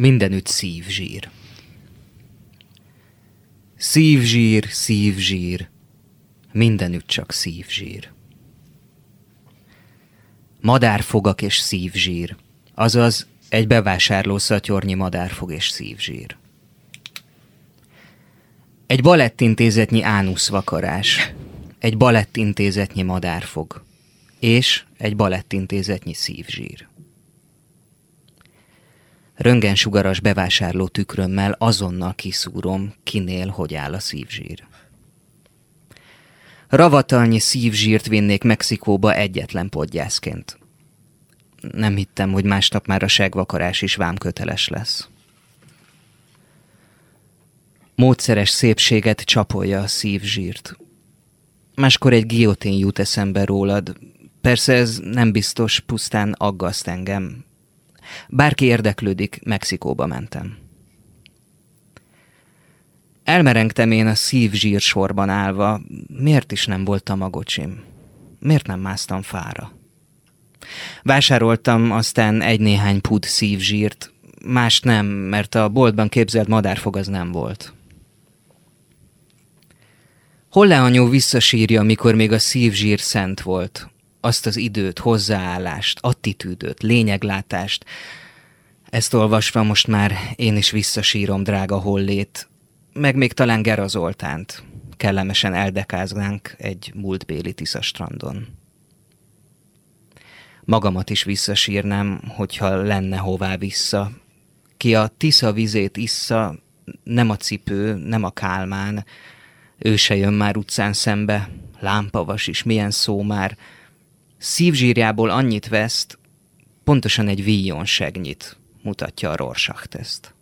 Mindenütt szívzsír. Szívzsír, szívzsír, mindenütt csak szívzsír. Madárfogak és szívzsír, azaz egy bevásárló szatyornyi madárfog és szívzsír. Egy balettintézetnyi ánuszvakarás, egy balettintézetnyi madárfog, és egy balettintézetnyi szívzsír röngensugaras bevásárló tükrömmel azonnal kiszúrom, kinél hogy áll a szívzsír. Ravatalnyi szívzsírt vinnék Mexikóba egyetlen podgyászként. Nem hittem, hogy másnap már a segvakarás is vámköteles lesz. Módszeres szépséget csapolja a szívzsírt. Máskor egy giotén jut eszembe rólad. Persze ez nem biztos, pusztán aggaszt engem, Bárki érdeklődik, Mexikóba mentem. Elmerengtem én a szívzsír sorban állva, miért is nem voltam a gocsim? Miért nem másztam fára? Vásároltam aztán egy-néhány pud szívzsírt, más nem, mert a boltban képzelt madárfog az nem volt. Holle visszasírja, mikor még a szívzsír szent volt azt az időt, hozzáállást, attitűdöt, lényeglátást. Ezt olvasva most már én is visszasírom, drága hollét, meg még talán Gera Zoltánt. Kellemesen eldekáznánk egy múltbéli Tisza strandon. Magamat is visszasírnám, hogyha lenne hová vissza. Ki a Tisza vizét issza, nem a cipő, nem a kálmán, ő se jön már utcán szembe, lámpavas is, milyen szó már, szívzsírjából annyit veszt, pontosan egy víjon segnyit mutatja a Rorschach-teszt.